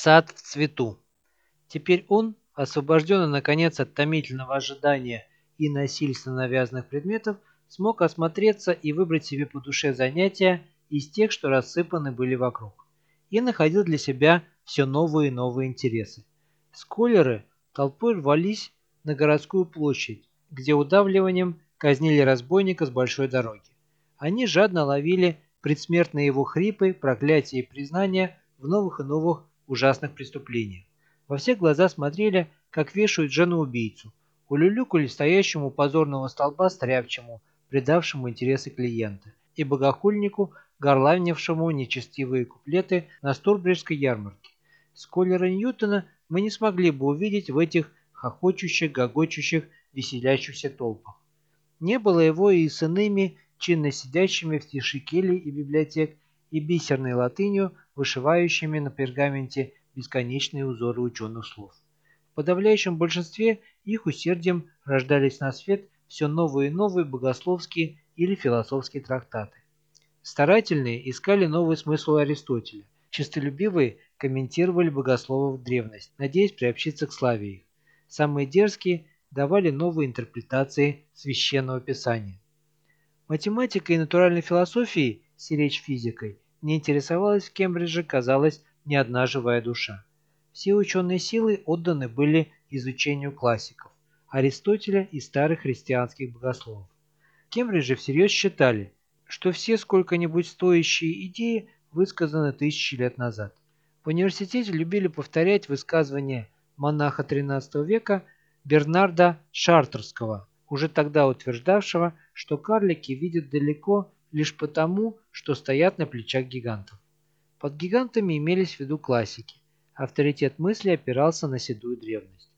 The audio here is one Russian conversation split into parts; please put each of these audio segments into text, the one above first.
Сад в цвету. Теперь он, освобожденный наконец от томительного ожидания и насильственно навязанных предметов, смог осмотреться и выбрать себе по душе занятия из тех, что рассыпаны были вокруг. И находил для себя все новые и новые интересы. Сколеры толпой рвались на городскую площадь, где удавливанием казнили разбойника с большой дороги. Они жадно ловили предсмертные его хрипы, проклятия и признания в новых и новых ужасных преступлениях. Во все глаза смотрели, как вешают жену-убийцу, улюлюкали стоящему позорного столба стряпчему, предавшему интересы клиента, и богохульнику, горланившему нечестивые куплеты на Стурбриджской ярмарке. Сколлера Ньютона мы не смогли бы увидеть в этих хохочущих, гогочущих, веселящихся толпах. Не было его и с иными, чинно сидящими в тиши келий и библиотек, и бисерной латынью, вышивающими на пергаменте бесконечные узоры ученых слов. В подавляющем большинстве их усердием рождались на свет все новые и новые богословские или философские трактаты. Старательные искали новый смысл Аристотеля, честолюбивые комментировали богословов древность, надеясь приобщиться к славе их. Самые дерзкие давали новые интерпретации священного писания. Математикой и натуральной философией, сиречь физикой, не интересовалась в Кембридже, казалось, ни одна живая душа. Все ученые силы отданы были изучению классиков, Аристотеля и старых христианских богословов. В Кембридже всерьез считали, что все сколько-нибудь стоящие идеи высказаны тысячи лет назад. В университете любили повторять высказывания монаха XIII века Бернарда Шартерского, уже тогда утверждавшего, что карлики видят далеко лишь потому, что стоят на плечах гигантов. Под гигантами имелись в виду классики. Авторитет мысли опирался на седую древность.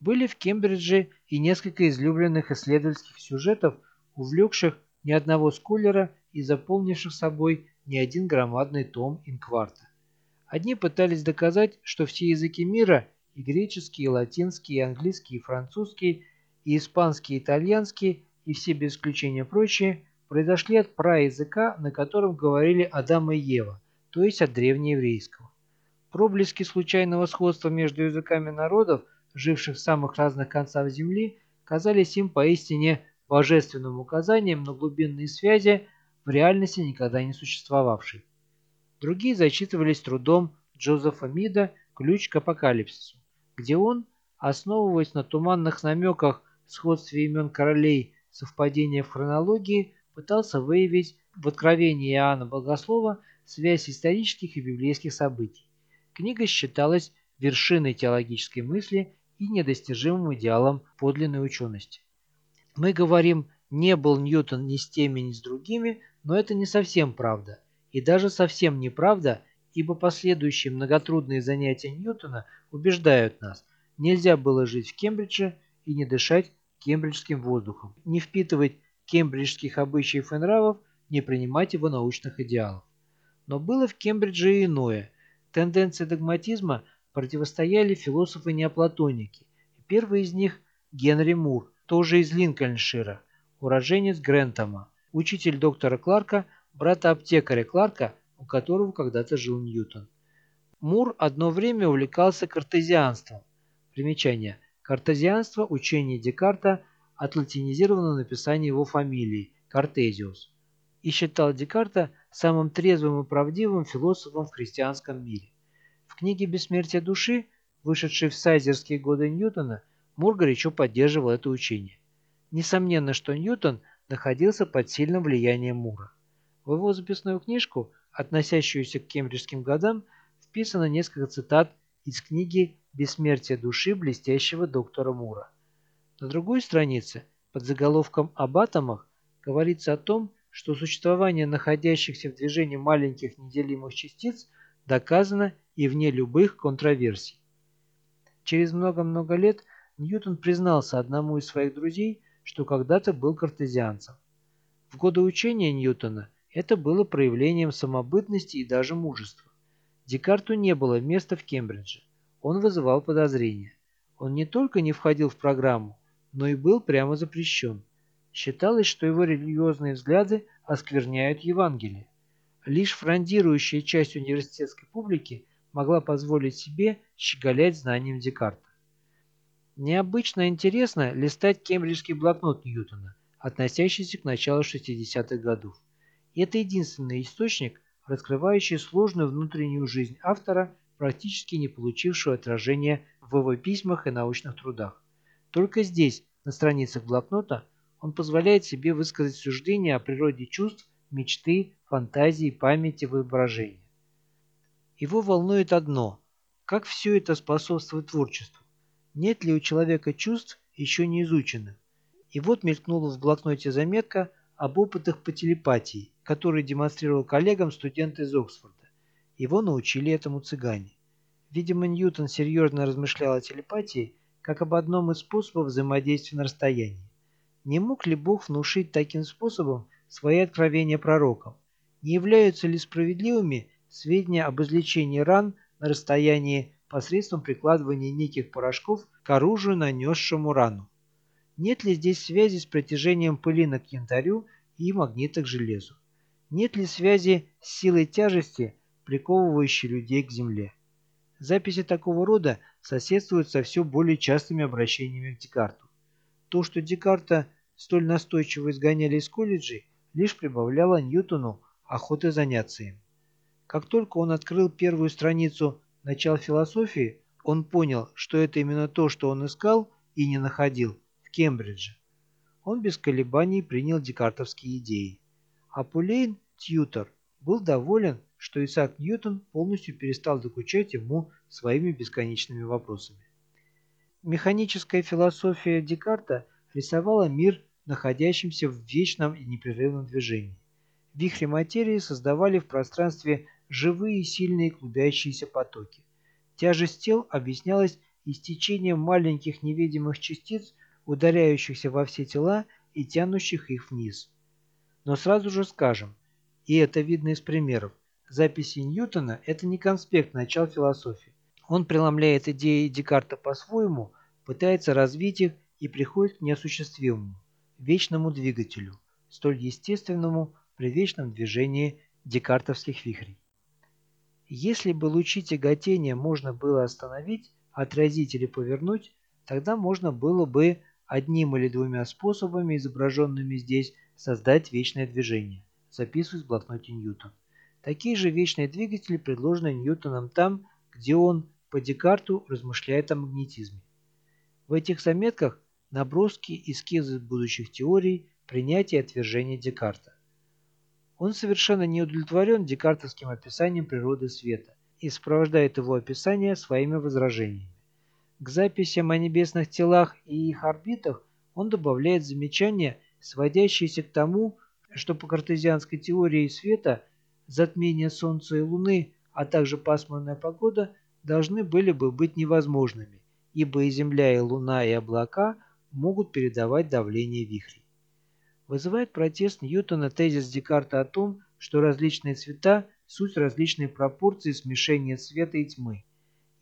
Были в Кембридже и несколько излюбленных исследовательских сюжетов, увлекших ни одного скулера и заполнивших собой ни один громадный том инкварта. Одни пытались доказать, что все языки мира – и греческий, и латинский, и английский, и французский, и испанский, и итальянский, и все без исключения прочие – произошли от праязыка, на котором говорили Адам и Ева, то есть от древнееврейского. Проблески случайного сходства между языками народов, живших в самых разных концах Земли, казались им поистине божественным указанием на глубинные связи, в реальности никогда не существовавшей. Другие зачитывались трудом Джозефа Мида «Ключ к апокалипсису», где он, основываясь на туманных намеках сходстве имен королей совпадения в хронологии, пытался выявить в откровении Иоанна Богослова связь исторических и библейских событий. Книга считалась вершиной теологической мысли и недостижимым идеалом подлинной учености. Мы говорим «не был Ньютон ни с теми, ни с другими», но это не совсем правда. И даже совсем неправда, ибо последующие многотрудные занятия Ньютона убеждают нас, нельзя было жить в Кембридже и не дышать кембриджским воздухом, не впитывать кембриджских обычаев и нравов, не принимать его научных идеалов. Но было в Кембридже и иное. Тенденции догматизма противостояли философы-неоплатоники. Первый из них – Генри Мур, тоже из Линкольншира, уроженец Грентома, учитель доктора Кларка, брата аптекаря Кларка, у которого когда-то жил Ньютон. Мур одно время увлекался картезианством. Примечание. Картезианство – учение Декарта, отлатинизировано написание его фамилии – Картезиус и считал Декарта самым трезвым и правдивым философом в христианском мире. В книге «Бессмертие души», вышедшей в сайзерские годы Ньютона, Мур горячо поддерживал это учение. Несомненно, что Ньютон находился под сильным влиянием Мура. В его записную книжку, относящуюся к кембриджским годам, вписано несколько цитат из книги «Бессмертие души» блестящего доктора Мура. На другой странице, под заголовком «Об атомах», говорится о том, что существование находящихся в движении маленьких неделимых частиц доказано и вне любых контроверсий. Через много-много лет Ньютон признался одному из своих друзей, что когда-то был картезианцем. В годы учения Ньютона это было проявлением самобытности и даже мужества. Декарту не было места в Кембридже. Он вызывал подозрения. Он не только не входил в программу, но и был прямо запрещен. Считалось, что его религиозные взгляды оскверняют Евангелие. Лишь фрондирующая часть университетской публики могла позволить себе щеголять знанием Декарта. Необычно интересно листать кембриджский блокнот Ньютона, относящийся к началу 60-х годов. Это единственный источник, раскрывающий сложную внутреннюю жизнь автора, практически не получившего отражения в его письмах и научных трудах. Только здесь, на страницах блокнота, он позволяет себе высказать суждения о природе чувств, мечты, фантазии, памяти, воображения. Его волнует одно – как все это способствует творчеству. Нет ли у человека чувств, еще не изученных? И вот мелькнула в блокноте заметка об опытах по телепатии, которые демонстрировал коллегам студент из Оксфорда. Его научили этому цыгане. Видимо, Ньютон серьезно размышлял о телепатии как об одном из способов взаимодействия на расстоянии. Не мог ли Бог внушить таким способом свои откровения пророкам? Не являются ли справедливыми сведения об излечении ран на расстоянии посредством прикладывания неких порошков к оружию, нанесшему рану. Нет ли здесь связи с притяжением пылина к янтарю и магнита к железу? Нет ли связи с силой тяжести, приковывающей людей к земле? Записи такого рода соседствуют со все более частыми обращениями к Декарту. То, что Декарта столь настойчиво изгоняли из колледжей, лишь прибавляло Ньютону охоты заняться им. Как только он открыл первую страницу начал философии, он понял, что это именно то, что он искал и не находил в Кембридже. Он без колебаний принял декартовские идеи. А Пулейн, тьютор, был доволен, что Исаак Ньютон полностью перестал докучать ему своими бесконечными вопросами. Механическая философия Декарта рисовала мир, находящимся в вечном и непрерывном движении. Вихри материи создавали в пространстве живые сильные клубящиеся потоки. Тяжесть тел объяснялась истечением маленьких невидимых частиц, ударяющихся во все тела и тянущих их вниз. Но сразу же скажем, и это видно из примеров, записи Ньютона – это не конспект начал философии. Он преломляет идеи Декарта по-своему, пытается развить их и приходит к неосуществимому, вечному двигателю, столь естественному при вечном движении декартовских вихрей. Если бы лучи тяготения можно было остановить, отразить или повернуть, тогда можно было бы одним или двумя способами, изображенными здесь, создать вечное движение. Записываюсь в блокноте Ньютон. Такие же вечные двигатели предложены Ньютоном там, где он по Декарту размышляет о магнетизме. В этих заметках наброски, эскизы будущих теорий, принятие и отвержение Декарта. Он совершенно не удовлетворен декартовским описанием природы света и сопровождает его описание своими возражениями. К записям о небесных телах и их орбитах он добавляет замечания, сводящиеся к тому, что по картезианской теории света затмение Солнца и Луны, а также пасмурная погода должны были бы быть невозможными, ибо и Земля, и Луна, и облака могут передавать давление вихрей. Вызывает протест Ньютона тезис Декарта о том, что различные цвета – суть различной пропорции смешения света и тьмы.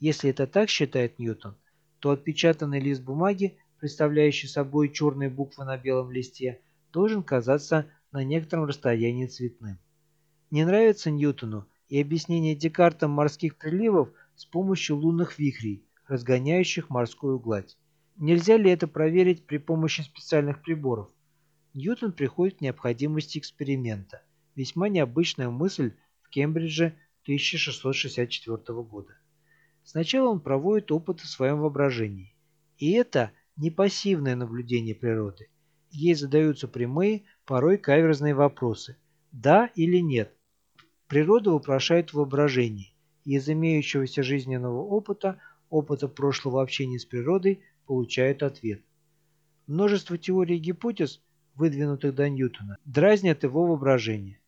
Если это так считает Ньютон, то отпечатанный лист бумаги, представляющий собой черные буквы на белом листе, должен казаться на некотором расстоянии цветным. Не нравится Ньютону и объяснение Декартом морских приливов с помощью лунных вихрей, разгоняющих морскую гладь. Нельзя ли это проверить при помощи специальных приборов? Ньютон приходит к необходимости эксперимента. Весьма необычная мысль в Кембридже 1664 года. Сначала он проводит опыты в своем воображении. И это не пассивное наблюдение природы. Ей задаются прямые, порой каверзные вопросы. Да или нет? Природа вопрошает воображение, и из имеющегося жизненного опыта, опыта прошлого общения с природой, получают ответ. Множество теорий и гипотез – выдвинутых до Ньютона, дразнят его воображение.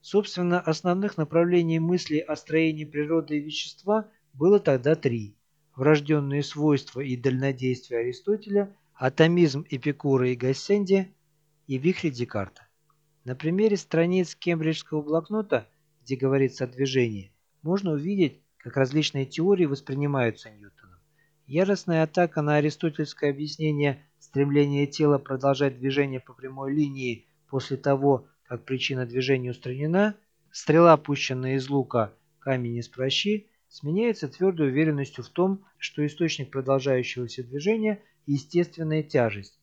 Собственно, основных направлений мысли о строении природы и вещества было тогда три. Врожденные свойства и дальнодействие Аристотеля, атомизм Эпикура и Гассенди и вихри Декарта. На примере страниц кембриджского блокнота, где говорится о движении, можно увидеть, как различные теории воспринимаются Ньютоном. Яростная атака на аристотельское объяснение стремления тела продолжать движение по прямой линии после того, как причина движения устранена, стрела, пущенная из лука, камень из прощи, сменяется твердой уверенностью в том, что источник продолжающегося движения – естественная тяжесть.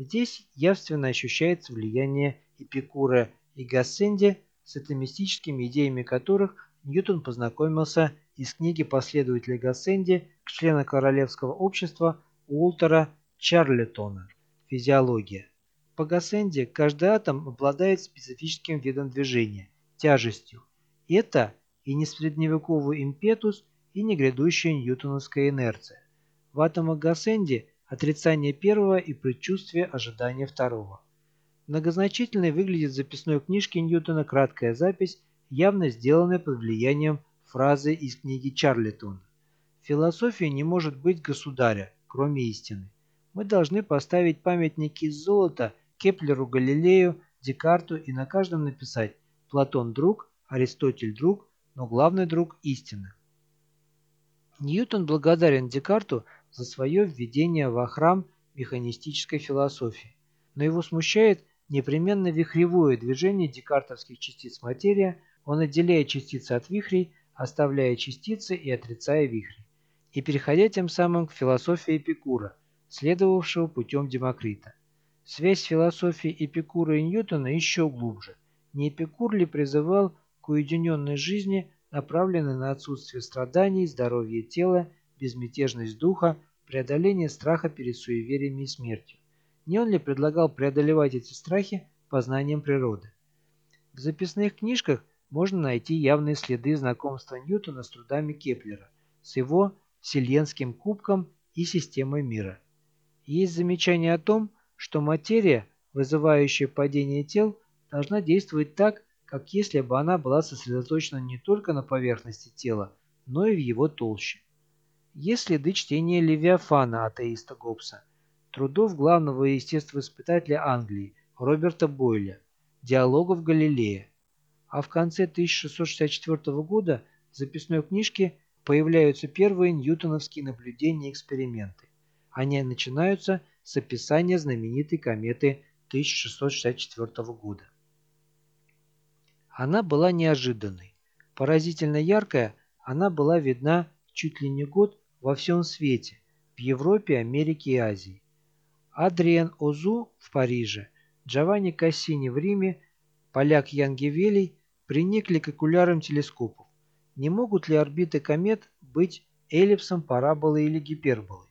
Здесь явственно ощущается влияние Эпикура и Гассенди, с атомистическими идеями которых Ньютон познакомился из книги последователя Гассенди члена Королевского общества Уолтера Чарлитона «Физиология». По Гассенди каждый атом обладает специфическим видом движения – тяжестью. Это и не средневековый импетус, и не грядущая ньютоновская инерция. В атомах Гассенди отрицание первого и предчувствие ожидания второго. Многозначительной выглядит в записной книжке Ньютона краткая запись, явно сделанная под влиянием фразы из книги Чарлитона. Философия не может быть государя, кроме истины. Мы должны поставить памятники из золота Кеплеру, Галилею, Декарту и на каждом написать «Платон – друг», «Аристотель – друг», но главный друг – истина. Ньютон благодарен Декарту за свое введение во храм механистической философии, но его смущает непременно вихревое движение декартовских частиц материя, он отделяет частицы от вихрей, оставляя частицы и отрицая вихри, и переходя тем самым к философии Эпикура, следовавшего путем Демокрита. Связь философии Эпикура и Ньютона еще глубже. Не Эпикур ли призывал к уединенной жизни направлены на отсутствие страданий, здоровье тела, безмятежность духа, преодоление страха перед суевериями и смертью. Не он ли предлагал преодолевать эти страхи познанием природы? В записных книжках можно найти явные следы знакомства Ньютона с трудами Кеплера, с его Вселенским кубком и системой мира. Есть замечание о том, что материя, вызывающая падение тел, должна действовать так, как если бы она была сосредоточена не только на поверхности тела, но и в его толще. Есть следы чтения Левиафана атеиста Гоббса, трудов главного естествоиспытателя Англии Роберта Бойля, диалогов Галилея. А в конце 1664 года в записной книжке появляются первые ньютоновские наблюдения и эксперименты. Они начинаются с описания знаменитой кометы 1664 года. Она была неожиданной. Поразительно яркая, она была видна чуть ли не год во всем свете, в Европе, Америке и Азии. Адриен Озу в Париже, Джованни Кассини в Риме, поляк Ян Гевелий приникли к окулярам телескопов. Не могут ли орбиты комет быть эллипсом, параболой или гиперболой?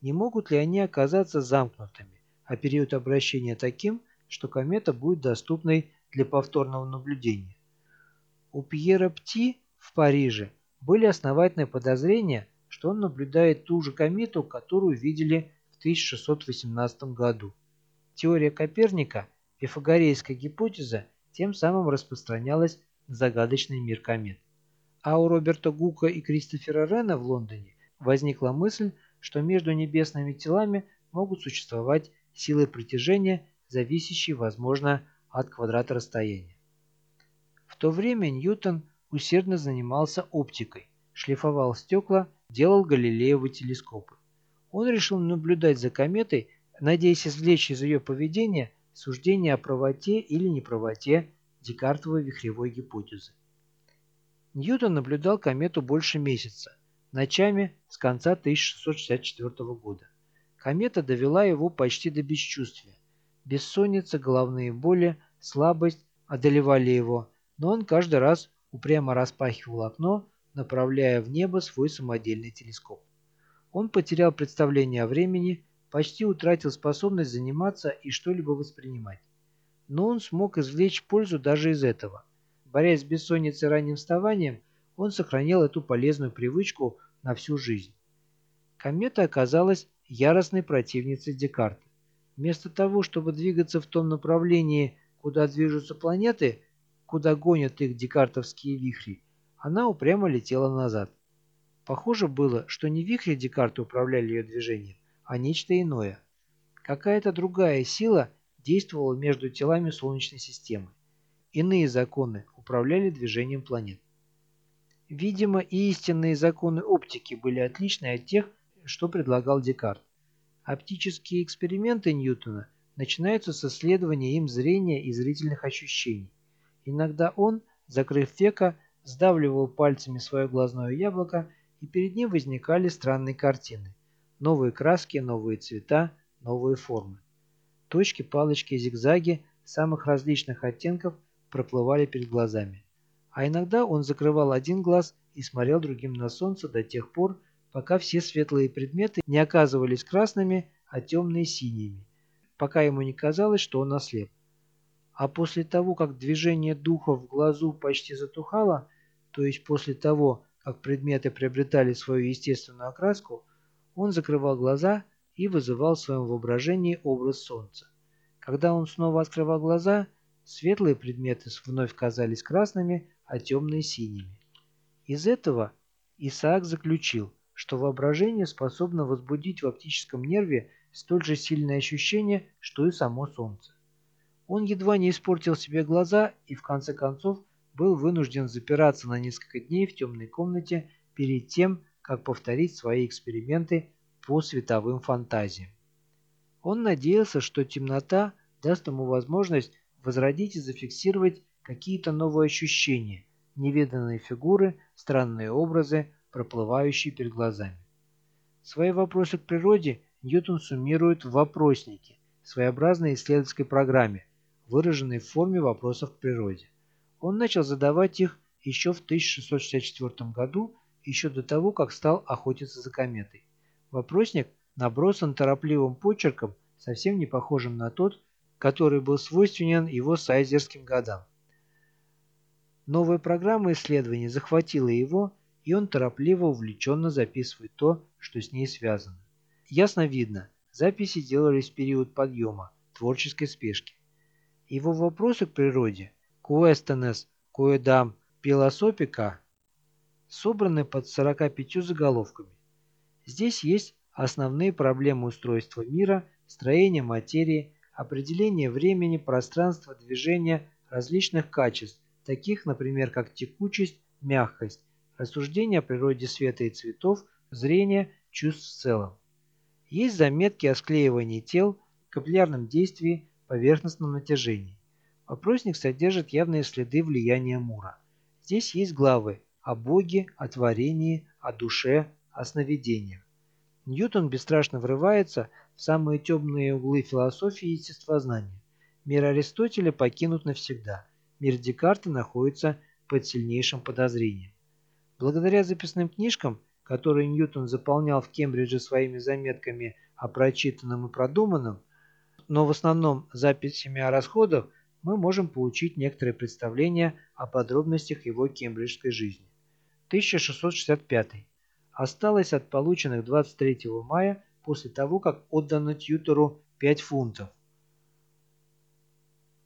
Не могут ли они оказаться замкнутыми, а период обращения таким, что комета будет доступной для повторного наблюдения. У Пьера Пти в Париже были основательные подозрения, что он наблюдает ту же комету, которую видели в 1618 году. Теория Коперника, пифагорейская гипотеза, тем самым распространялась на загадочный мир комет. А у Роберта Гука и Кристофера Рена в Лондоне возникла мысль, что между небесными телами могут существовать силы притяжения, зависящие, возможно, от квадрата расстояния. В то время Ньютон усердно занимался оптикой, шлифовал стекла, делал галилеевы телескопы. Он решил наблюдать за кометой, надеясь извлечь из ее поведения суждение о правоте или неправоте Декартовой вихревой гипотезы. Ньютон наблюдал комету больше месяца, ночами с конца 1664 года. Комета довела его почти до бесчувствия. Бессонница, головные боли, слабость одолевали его, но он каждый раз упрямо распахивал окно, направляя в небо свой самодельный телескоп. Он потерял представление о времени, почти утратил способность заниматься и что-либо воспринимать. Но он смог извлечь пользу даже из этого. Борясь с бессонницей ранним вставанием, он сохранил эту полезную привычку на всю жизнь. Комета оказалась яростной противницей Декарта. Вместо того, чтобы двигаться в том направлении, куда движутся планеты, куда гонят их декартовские вихри, она упрямо летела назад. Похоже было, что не вихри Декарта управляли ее движением, а нечто иное. Какая-то другая сила действовала между телами Солнечной системы. Иные законы управляли движением планет. Видимо, и истинные законы оптики были отличны от тех, что предлагал Декарт. Оптические эксперименты Ньютона начинаются с исследования им зрения и зрительных ощущений. Иногда он, закрыв века, сдавливал пальцами свое глазное яблоко, и перед ним возникали странные картины. Новые краски, новые цвета, новые формы. Точки, палочки, зигзаги самых различных оттенков проплывали перед глазами. А иногда он закрывал один глаз и смотрел другим на солнце до тех пор, пока все светлые предметы не оказывались красными, а темные синими, пока ему не казалось, что он ослеп. А после того, как движение духа в глазу почти затухало, то есть после того, как предметы приобретали свою естественную окраску, он закрывал глаза и вызывал в своем воображении образ солнца. Когда он снова открывал глаза, светлые предметы вновь казались красными, а темные синими. Из этого Исаак заключил, что воображение способно возбудить в оптическом нерве столь же сильное ощущение, что и само Солнце. Он едва не испортил себе глаза и в конце концов был вынужден запираться на несколько дней в темной комнате перед тем, как повторить свои эксперименты по световым фантазиям. Он надеялся, что темнота даст ему возможность возродить и зафиксировать какие-то новые ощущения, невиданные фигуры, странные образы, проплывающие перед глазами. Свои вопросы к природе Ньютон суммирует в вопроснике, своеобразной исследовательской программе, выраженной в форме вопросов к природе. Он начал задавать их еще в 1664 году, еще до того, как стал охотиться за кометой. Вопросник набросан торопливым почерком, совсем не похожим на тот, который был свойственен его сайзерским годам. Новая программа исследований захватила его, и он торопливо увлеченно записывает то, что с ней связано. Ясно видно, записи делались в период подъема, творческой спешки. Его вопросы к природе «Куэстенес Куэдам Пилосопика» собраны под 45 заголовками. Здесь есть основные проблемы устройства мира, строения материи, определение времени, пространства, движения, различных качеств, таких, например, как текучесть, мягкость, рассуждения о природе света и цветов, зрения, чувств в целом. Есть заметки о склеивании тел, капиллярном действии, поверхностном натяжении. Вопросник содержит явные следы влияния Мура. Здесь есть главы о Боге, о творении, о душе, о сновидениях. Ньютон бесстрашно врывается в самые темные углы философии и естествознания. Мир Аристотеля покинут навсегда. Мир Декарта находится под сильнейшим подозрением. Благодаря записным книжкам, которые Ньютон заполнял в Кембридже своими заметками о прочитанном и продуманном, но в основном записями о расходах, мы можем получить некоторое представление о подробностях его кембриджской жизни. 1665 осталось от полученных 23 мая после того, как отдано тьютору 5 фунтов.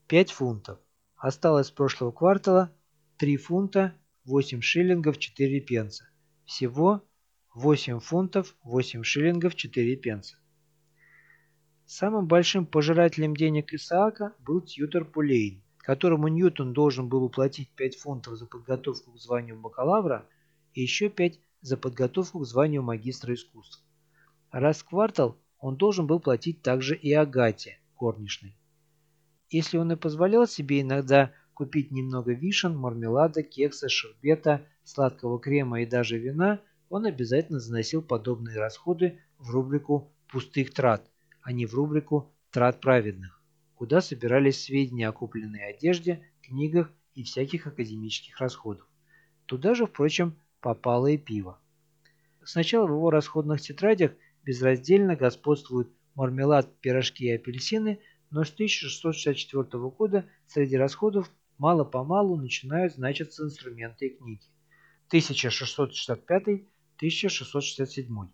5 фунтов. Осталось с прошлого квартала 3 фунта 8 шиллингов 4 пенса. Всего 8 фунтов 8 шиллингов 4 пенса. Самым большим пожирателем денег Исаака был тьютор Пулейн, которому Ньютон должен был уплатить 5 фунтов за подготовку к званию бакалавра и еще 5 за подготовку к званию магистра искусств. Раз в квартал он должен был платить также и Агате, горничной. Если он и позволял себе иногда купить немного вишен, мармелада, кекса, шербета, сладкого крема и даже вина, он обязательно заносил подобные расходы в рубрику «пустых трат», а не в рубрику «трат праведных», куда собирались сведения о купленной одежде, книгах и всяких академических расходах. Туда же, впрочем, попало и пиво. Сначала в его расходных тетрадях безраздельно господствуют мармелад, пирожки и апельсины, но с 1664 года среди расходов мало-помалу начинают значиться инструменты и книги. 1665-1667.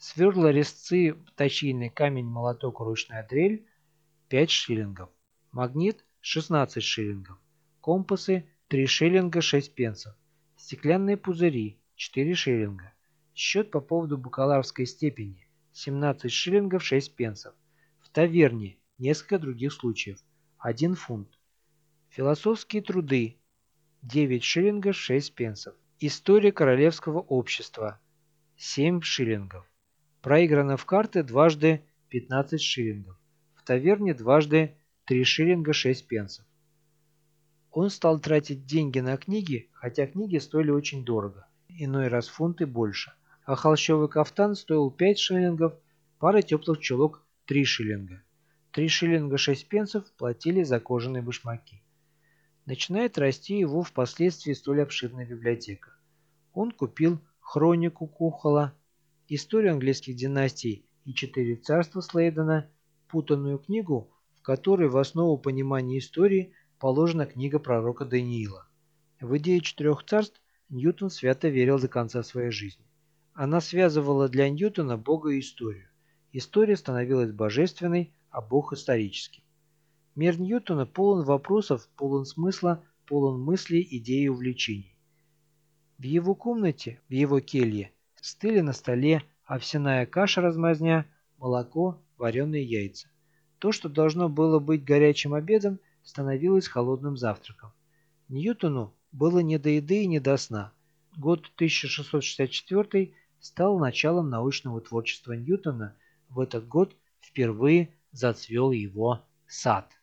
Сверла, резцы, точильный камень, молоток, ручная дрель – 5 шиллингов. Магнит – 16 шиллингов. Компасы – 3 шиллинга 6 пенсов. Стеклянные пузыри – 4 шиллинга. Счет по поводу бакалаврской степени – 17 шиллингов 6 пенсов. В таверне – несколько других случаев – 1 фунт. Философские труды – 9 шиллингов 6 пенсов. История королевского общества – 7 шиллингов. Проиграно в карты дважды 15 шиллингов. В таверне дважды 3 шиллинга 6 пенсов. Он стал тратить деньги на книги, хотя книги стоили очень дорого, иной раз фунты больше, а холщовый кафтан стоил 5 шиллингов, пара теплых чулок 3 шиллинга. 3 шиллинга 6 пенсов платили за кожаные башмаки. Начинает расти его впоследствии столь обширная библиотека. Он купил хронику Кухола, историю английских династий и четыре царства Слейдена, путанную книгу, в которой в основу понимания истории положена книга пророка Даниила. В идею четырех царств Ньютон свято верил до конца своей жизни. Она связывала для Ньютона Бога и историю. История становилась божественной, а Бог историческим. Мир Ньютона полон вопросов, полон смысла, полон мыслей, идей и увлечений. В его комнате, в его келье, стыли на столе овсяная каша-размазня, молоко, вареные яйца. То, что должно было быть горячим обедом, становилось холодным завтраком. Ньютону было не до еды и не до сна. Год 1664 стал началом научного творчества Ньютона. В этот год впервые зацвел его сад.